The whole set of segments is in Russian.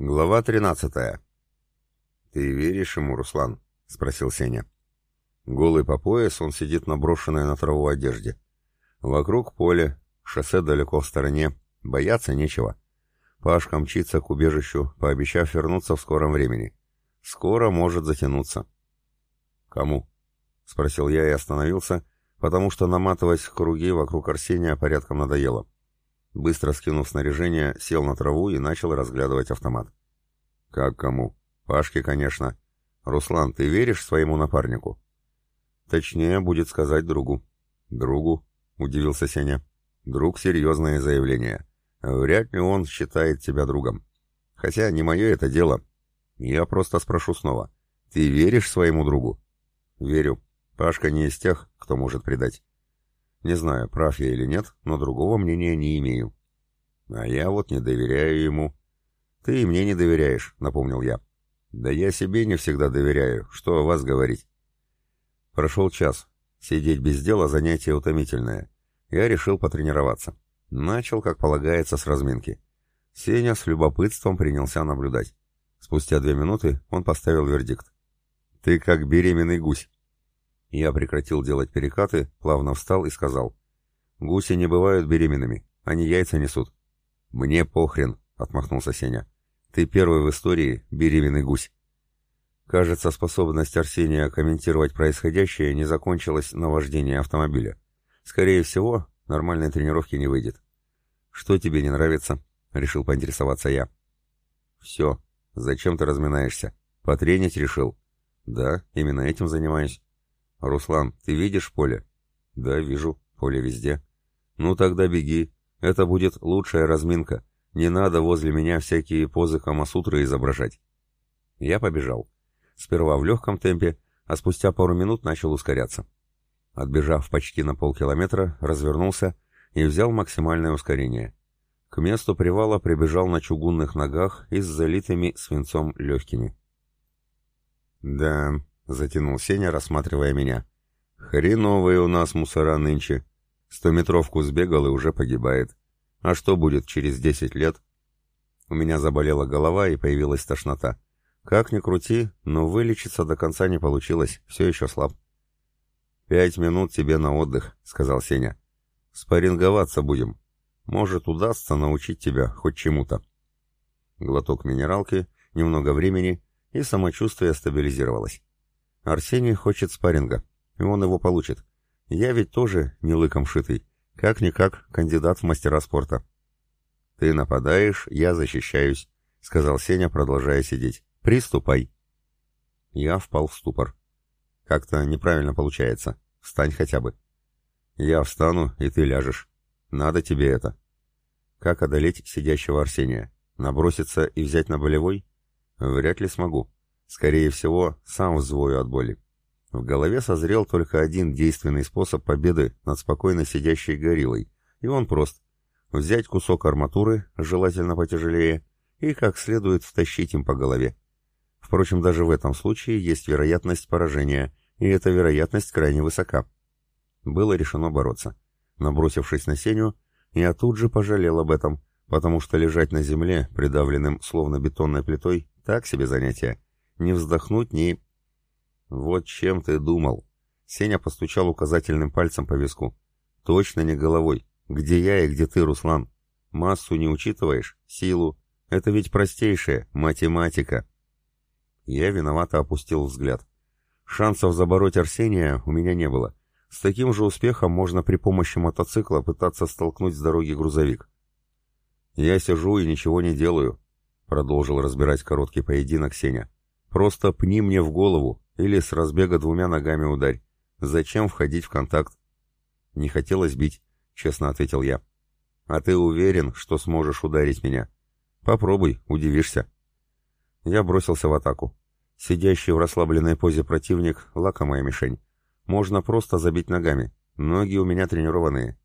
Глава 13. «Ты веришь ему, Руслан?» — спросил Сеня. Голый по пояс, он сидит на брошенной на траву одежде. Вокруг поле, шоссе далеко в стороне, бояться нечего. Пашка мчится к убежищу, пообещав вернуться в скором времени. Скоро может затянуться. «Кому?» — спросил я и остановился, потому что наматывать круги вокруг Арсения порядком надоело. Быстро скинув снаряжение, сел на траву и начал разглядывать автомат. «Как кому? Пашке, конечно. Руслан, ты веришь своему напарнику?» «Точнее, будет сказать другу». «Другу?» — удивился Сеня. «Друг — серьезное заявление. Вряд ли он считает тебя другом. Хотя не мое это дело. Я просто спрошу снова. Ты веришь своему другу?» «Верю. Пашка не из тех, кто может предать». Не знаю, прав я или нет, но другого мнения не имею. А я вот не доверяю ему. Ты и мне не доверяешь, напомнил я. Да я себе не всегда доверяю, что о вас говорить. Прошел час. Сидеть без дела занятие утомительное. Я решил потренироваться. Начал, как полагается, с разминки. Сеня с любопытством принялся наблюдать. Спустя две минуты он поставил вердикт. «Ты как беременный гусь». Я прекратил делать перекаты, плавно встал и сказал. «Гуси не бывают беременными, они яйца несут». «Мне похрен», — отмахнулся Сеня. «Ты первый в истории беременный гусь». Кажется, способность Арсения комментировать происходящее не закончилась на вождении автомобиля. Скорее всего, нормальной тренировки не выйдет. «Что тебе не нравится?» — решил поинтересоваться я. «Все. Зачем ты разминаешься? Потренить решил?» «Да, именно этим занимаюсь». «Руслан, ты видишь поле?» «Да, вижу. Поле везде». «Ну тогда беги. Это будет лучшая разминка. Не надо возле меня всякие позы Камасутры изображать». Я побежал. Сперва в легком темпе, а спустя пару минут начал ускоряться. Отбежав почти на полкилометра, развернулся и взял максимальное ускорение. К месту привала прибежал на чугунных ногах и с залитыми свинцом легкими. «Да, — затянул Сеня, рассматривая меня. «Хреновые у нас мусора нынче. Стометровку сбегал и уже погибает. А что будет через десять лет?» У меня заболела голова и появилась тошнота. Как ни крути, но вылечиться до конца не получилось, все еще слаб. «Пять минут тебе на отдых», — сказал Сеня. «Спарринговаться будем. Может, удастся научить тебя хоть чему-то». Глоток минералки, немного времени, и самочувствие стабилизировалось. Арсений хочет спарринга, и он его получит. Я ведь тоже не лыком шитый. Как-никак кандидат в мастера спорта. «Ты нападаешь, я защищаюсь», — сказал Сеня, продолжая сидеть. «Приступай». Я впал в ступор. «Как-то неправильно получается. Встань хотя бы». «Я встану, и ты ляжешь. Надо тебе это». «Как одолеть сидящего Арсения? Наброситься и взять на болевой?» «Вряд ли смогу. Скорее всего, сам взвою от боли. В голове созрел только один действенный способ победы над спокойно сидящей гориллой, и он прост. Взять кусок арматуры, желательно потяжелее, и как следует втащить им по голове. Впрочем, даже в этом случае есть вероятность поражения, и эта вероятность крайне высока. Было решено бороться. Набросившись на Сеню, я тут же пожалел об этом, потому что лежать на земле, придавленным словно бетонной плитой, так себе занятие. Не вздохнуть, ни... Вот чем ты думал. Сеня постучал указательным пальцем по виску. Точно не головой. Где я и где ты, Руслан? Массу не учитываешь? Силу? Это ведь простейшая математика. Я виновато опустил взгляд. Шансов забороть Арсения у меня не было. С таким же успехом можно при помощи мотоцикла пытаться столкнуть с дороги грузовик. «Я сижу и ничего не делаю», — продолжил разбирать короткий поединок Сеня. Просто пни мне в голову или с разбега двумя ногами ударь. Зачем входить в контакт? Не хотелось бить, честно ответил я. А ты уверен, что сможешь ударить меня? Попробуй, удивишься. Я бросился в атаку. Сидящий в расслабленной позе противник — лакомая мишень. Можно просто забить ногами. Ноги у меня тренированные.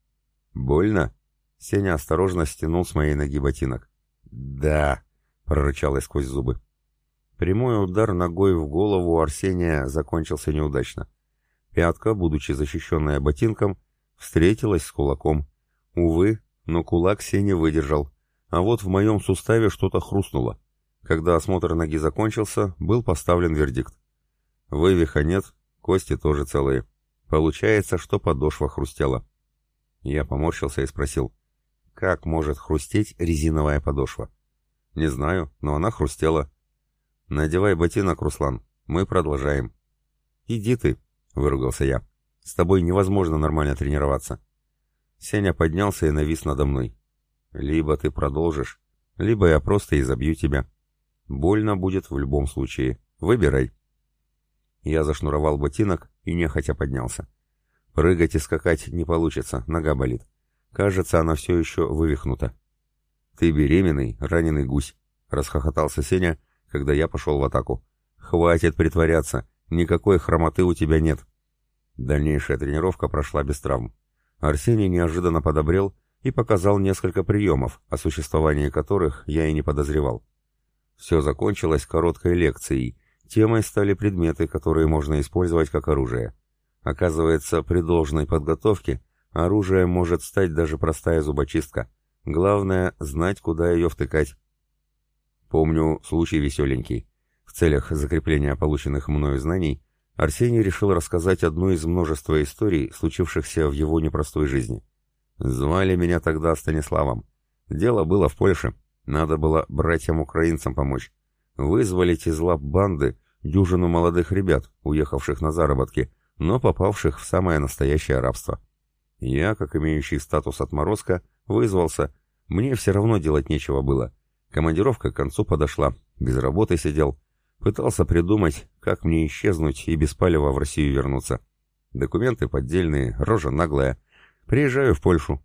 Больно? Сеня осторожно стянул с моей ноги ботинок. «Да», — прорычал я сквозь зубы. Прямой удар ногой в голову Арсения закончился неудачно. Пятка, будучи защищенная ботинком, встретилась с кулаком. Увы, но кулак Сеня выдержал, а вот в моем суставе что-то хрустнуло. Когда осмотр ноги закончился, был поставлен вердикт. Вывиха нет, кости тоже целые. Получается, что подошва хрустела. Я поморщился и спросил, как может хрустеть резиновая подошва? Не знаю, но она хрустела. Надевай ботинок, Руслан, мы продолжаем. Иди ты, выругался я. С тобой невозможно нормально тренироваться. Сеня поднялся и навис надо мной. Либо ты продолжишь, либо я просто изобью тебя. Больно будет в любом случае. Выбирай. Я зашнуровал ботинок и нехотя поднялся. Прыгать и скакать не получится, нога болит. Кажется, она все еще вывихнута. «Ты беременный, раненый гусь», — расхохотался Сеня, когда я пошел в атаку. «Хватит притворяться, никакой хромоты у тебя нет». Дальнейшая тренировка прошла без травм. Арсений неожиданно подобрел и показал несколько приемов, о существовании которых я и не подозревал. Все закончилось короткой лекцией. Темой стали предметы, которые можно использовать как оружие. Оказывается, при должной подготовке оружием может стать даже простая зубочистка. Главное — знать, куда ее втыкать. Помню случай веселенький. В целях закрепления полученных мною знаний Арсений решил рассказать одну из множества историй, случившихся в его непростой жизни. Звали меня тогда Станиславом. Дело было в Польше. Надо было братьям-украинцам помочь. Вызволить из лап банды дюжину молодых ребят, уехавших на заработки, но попавших в самое настоящее рабство. Я, как имеющий статус отморозка, вызвался. Мне все равно делать нечего было. Командировка к концу подошла, без работы сидел. Пытался придумать, как мне исчезнуть и без палева в Россию вернуться. Документы поддельные, рожа наглая. Приезжаю в Польшу.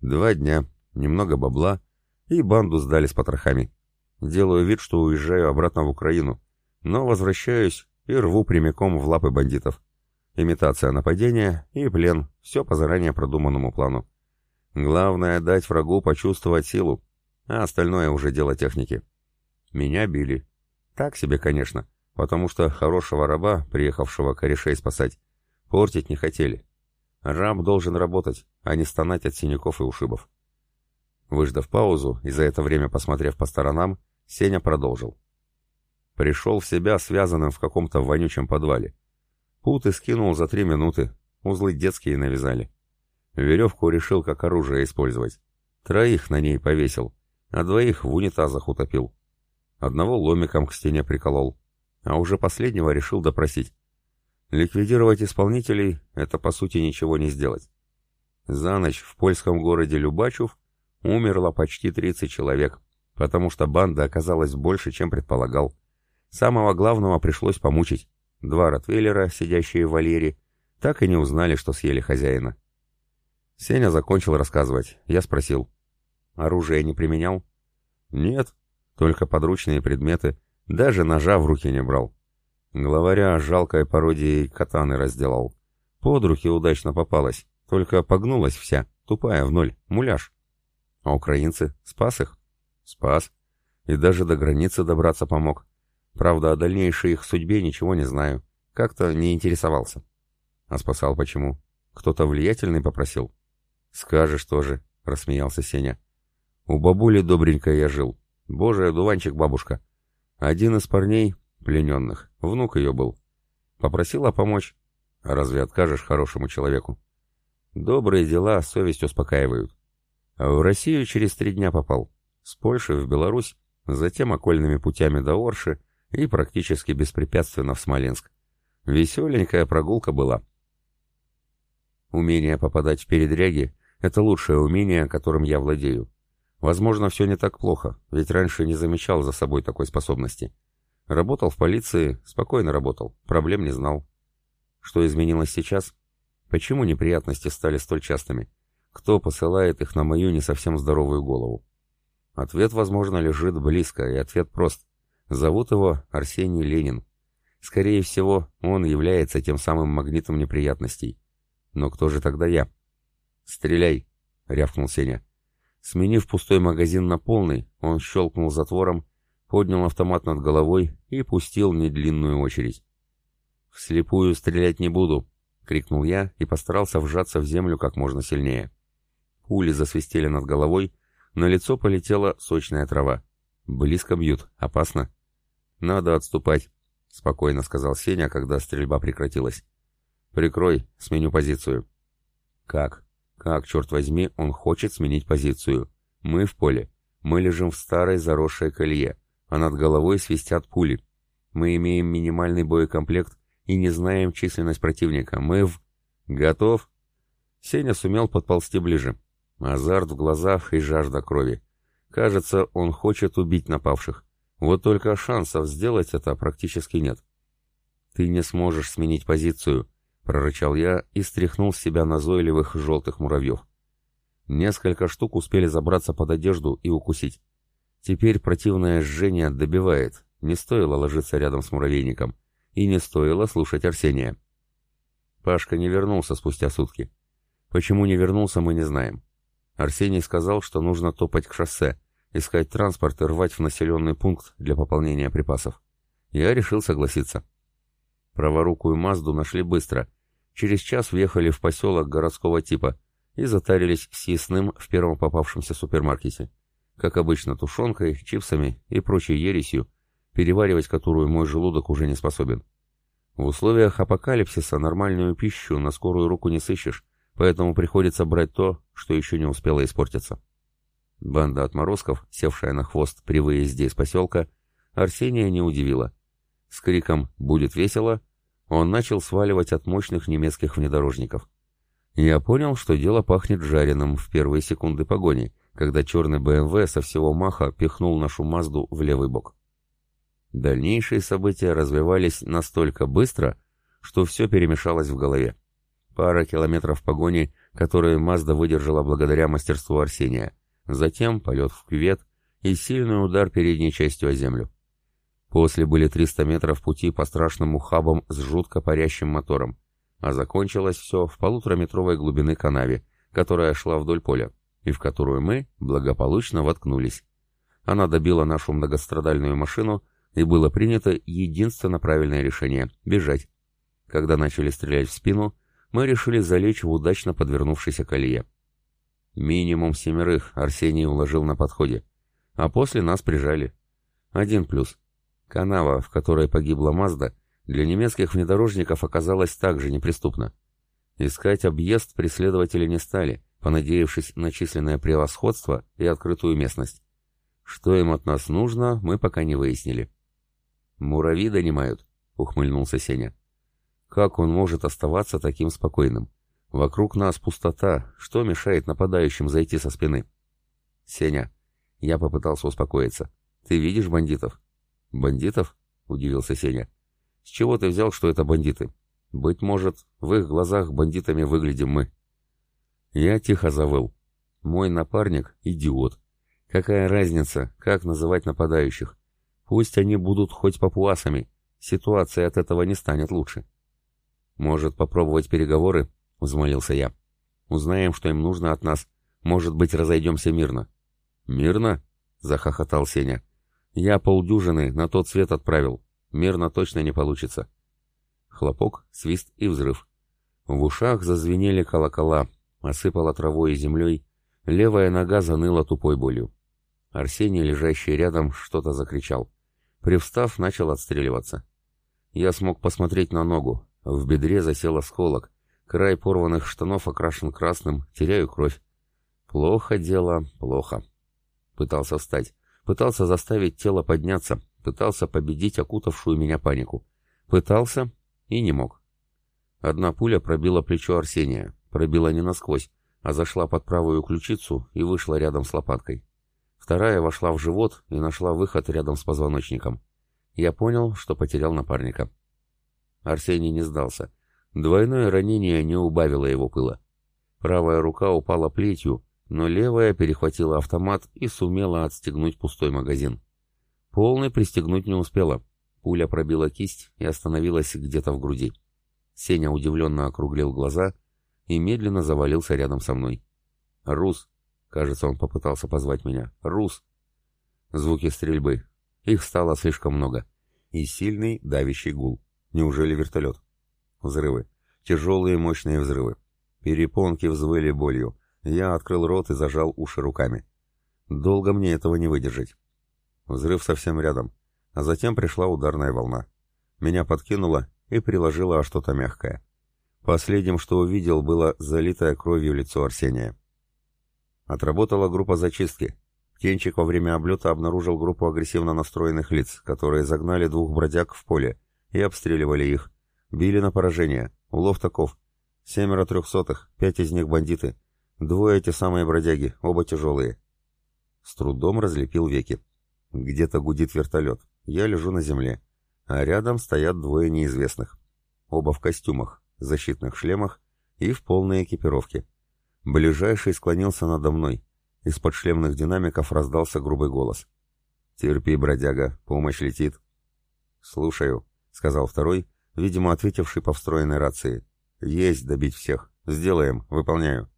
Два дня, немного бабла, и банду сдали с потрохами. Делаю вид, что уезжаю обратно в Украину, но возвращаюсь и рву прямиком в лапы бандитов. Имитация нападения и плен, все по заранее продуманному плану. Главное — дать врагу почувствовать силу, а остальное уже дело техники. Меня били, так себе, конечно, потому что хорошего раба, приехавшего корешей спасать, портить не хотели. Раб должен работать, а не стонать от синяков и ушибов. Выждав паузу и за это время посмотрев по сторонам, Сеня продолжил. Пришел в себя связанным в каком-то вонючем подвале. Путы скинул за три минуты, узлы детские навязали. Веревку решил как оружие использовать. Троих на ней повесил, а двоих в унитазах утопил. Одного ломиком к стене приколол, а уже последнего решил допросить. Ликвидировать исполнителей — это по сути ничего не сделать. За ночь в польском городе Любачев умерло почти 30 человек, потому что банда оказалась больше, чем предполагал. Самого главного пришлось помучить. Два ротвейлера, сидящие в вольере, так и не узнали, что съели хозяина. Сеня закончил рассказывать. Я спросил. Оружие не применял? Нет, только подручные предметы, даже ножа в руки не брал. Главаря жалкой пародией катаны разделал. Под руки удачно попалась, только погнулась вся, тупая в ноль, муляж. А украинцы? Спас их? Спас. И даже до границы добраться помог. Правда, о дальнейшей их судьбе ничего не знаю. Как-то не интересовался. А спасал почему? Кто-то влиятельный попросил? Скажешь тоже, рассмеялся Сеня. У бабули добренько я жил. Божий одуванчик бабушка. Один из парней, плененных, внук ее был. Попросила помочь. А разве откажешь хорошему человеку? Добрые дела совесть успокаивают. В Россию через три дня попал. С Польши в Беларусь, затем окольными путями до Орши и практически беспрепятственно в Смоленск. Веселенькая прогулка была. Умение попадать в передряги — это лучшее умение, которым я владею. Возможно, все не так плохо, ведь раньше не замечал за собой такой способности. Работал в полиции, спокойно работал, проблем не знал. Что изменилось сейчас? Почему неприятности стали столь частыми? Кто посылает их на мою не совсем здоровую голову? Ответ, возможно, лежит близко, и ответ прост. Зовут его Арсений Ленин. Скорее всего, он является тем самым магнитом неприятностей. Но кто же тогда я? «Стреляй!» — рявкнул Сеня. Сменив пустой магазин на полный, он щелкнул затвором, поднял автомат над головой и пустил недлинную очередь. «Вслепую стрелять не буду!» — крикнул я и постарался вжаться в землю как можно сильнее. Пули засвистели над головой, на лицо полетела сочная трава. Близко бьют. Опасно. Надо отступать, спокойно сказал Сеня, когда стрельба прекратилась. Прикрой, сменю позицию. Как? Как, черт возьми, он хочет сменить позицию? Мы в поле. Мы лежим в старой заросшей колье, а над головой свистят пули. Мы имеем минимальный боекомплект и не знаем численность противника. Мы в... Готов? Сеня сумел подползти ближе. Азарт в глазах и жажда крови. Кажется, он хочет убить напавших. Вот только шансов сделать это практически нет. «Ты не сможешь сменить позицию», — прорычал я и стряхнул с себя назойливых желтых муравьев. Несколько штук успели забраться под одежду и укусить. Теперь противное жжение добивает, не стоило ложиться рядом с муравейником, и не стоило слушать Арсения. Пашка не вернулся спустя сутки. Почему не вернулся, мы не знаем. Арсений сказал, что нужно топать к шоссе, искать транспорт и рвать в населенный пункт для пополнения припасов. Я решил согласиться. Праворукую Мазду нашли быстро. Через час въехали в поселок городского типа и затарились съестным в первом попавшемся супермаркете. Как обычно, тушенкой, чипсами и прочей ересью, переваривать которую мой желудок уже не способен. В условиях апокалипсиса нормальную пищу на скорую руку не сыщешь, поэтому приходится брать то, что еще не успело испортиться. Банда отморозков, севшая на хвост при выезде из поселка, Арсения не удивила. С криком «Будет весело!» он начал сваливать от мощных немецких внедорожников. Я понял, что дело пахнет жареным в первые секунды погони, когда черный БМВ со всего маха пихнул нашу Мазду в левый бок. Дальнейшие события развивались настолько быстро, что все перемешалось в голове. Пара километров погони, которые Мазда выдержала благодаря мастерству Арсения. Затем полет в кювет и сильный удар передней частью о землю. После были 300 метров пути по страшным ухабам с жутко парящим мотором, а закончилось все в полутораметровой глубины канаве, которая шла вдоль поля, и в которую мы благополучно воткнулись. Она добила нашу многострадальную машину, и было принято единственно правильное решение — бежать. Когда начали стрелять в спину, мы решили залечь в удачно подвернувшейся колее. Минимум семерых Арсений уложил на подходе, а после нас прижали. Один плюс. Канава, в которой погибла Мазда, для немецких внедорожников оказалась также неприступна. Искать объезд преследователи не стали, понадеявшись на численное превосходство и открытую местность. Что им от нас нужно, мы пока не выяснили. «Муравьи донимают», — ухмыльнулся Сеня. Как он может оставаться таким спокойным? Вокруг нас пустота. Что мешает нападающим зайти со спины? Сеня. Я попытался успокоиться. Ты видишь бандитов? Бандитов? Удивился Сеня. С чего ты взял, что это бандиты? Быть может, в их глазах бандитами выглядим мы. Я тихо завыл. Мой напарник — идиот. Какая разница, как называть нападающих? Пусть они будут хоть папуасами. Ситуация от этого не станет лучше. «Может, попробовать переговоры?» — взмолился я. «Узнаем, что им нужно от нас. Может быть, разойдемся мирно». «Мирно?» — захохотал Сеня. «Я полдюжины на тот свет отправил. Мирно точно не получится». Хлопок, свист и взрыв. В ушах зазвенели колокола, осыпала травой и землей, левая нога заныла тупой болью. Арсений, лежащий рядом, что-то закричал. Привстав, начал отстреливаться. Я смог посмотреть на ногу, в бедре засел осколок. Край порванных штанов окрашен красным, теряю кровь. Плохо дело, плохо. Пытался встать. Пытался заставить тело подняться. Пытался победить окутавшую меня панику. Пытался и не мог. Одна пуля пробила плечо Арсения. Пробила не насквозь, а зашла под правую ключицу и вышла рядом с лопаткой. Вторая вошла в живот и нашла выход рядом с позвоночником. Я понял, что потерял напарника. Арсений не сдался. Двойное ранение не убавило его пыла. Правая рука упала плетью, но левая перехватила автомат и сумела отстегнуть пустой магазин. Полный пристегнуть не успела. Пуля пробила кисть и остановилась где-то в груди. Сеня удивленно округлил глаза и медленно завалился рядом со мной. «Рус!» — кажется, он попытался позвать меня. «Рус!» Звуки стрельбы. Их стало слишком много. И сильный давящий гул. Неужели вертолет? Взрывы. Тяжелые мощные взрывы. Перепонки взвыли болью. Я открыл рот и зажал уши руками. Долго мне этого не выдержать. Взрыв совсем рядом, а затем пришла ударная волна. Меня подкинуло и приложило о что-то мягкое. Последним, что увидел, было залитое кровью лицо Арсения. Отработала группа зачистки. Птенчик во время облета обнаружил группу агрессивно настроенных лиц, которые загнали двух бродяг в поле и обстреливали их. Били на поражение. Улов таков. Семеро трехсотых, пять из них бандиты. Двое те самые бродяги, оба тяжелые. С трудом разлепил веки. Где-то гудит вертолет. Я лежу на земле. А рядом стоят двое неизвестных. Оба в костюмах, защитных шлемах и в полной экипировке. Ближайший склонился надо мной. Из-под шлемных динамиков раздался грубый голос. «Терпи, бродяга, помощь летит». «Слушаю», — сказал второй, видимо, ответивший по встроенной рации. «Есть добить всех. Сделаем, выполняю».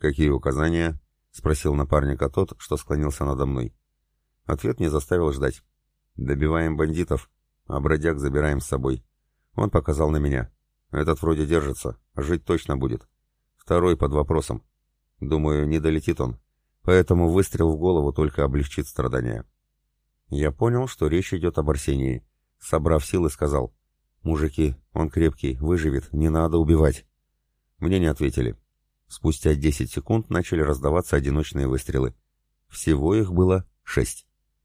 «Какие указания?» — спросил напарника тот, что склонился надо мной. Ответ не заставил ждать. «Добиваем бандитов, а бродяг забираем с собой». Он показал на меня. «Этот вроде держится, жить точно будет. Второй под вопросом. Думаю, не долетит он. Поэтому выстрел в голову только облегчит страдания. Я понял, что речь идет об Арсении. Собрав силы, сказал. «Мужики, он крепкий, выживет, не надо убивать». Мне не ответили. Спустя 10 секунд начали раздаваться одиночные выстрелы. Всего их было шесть.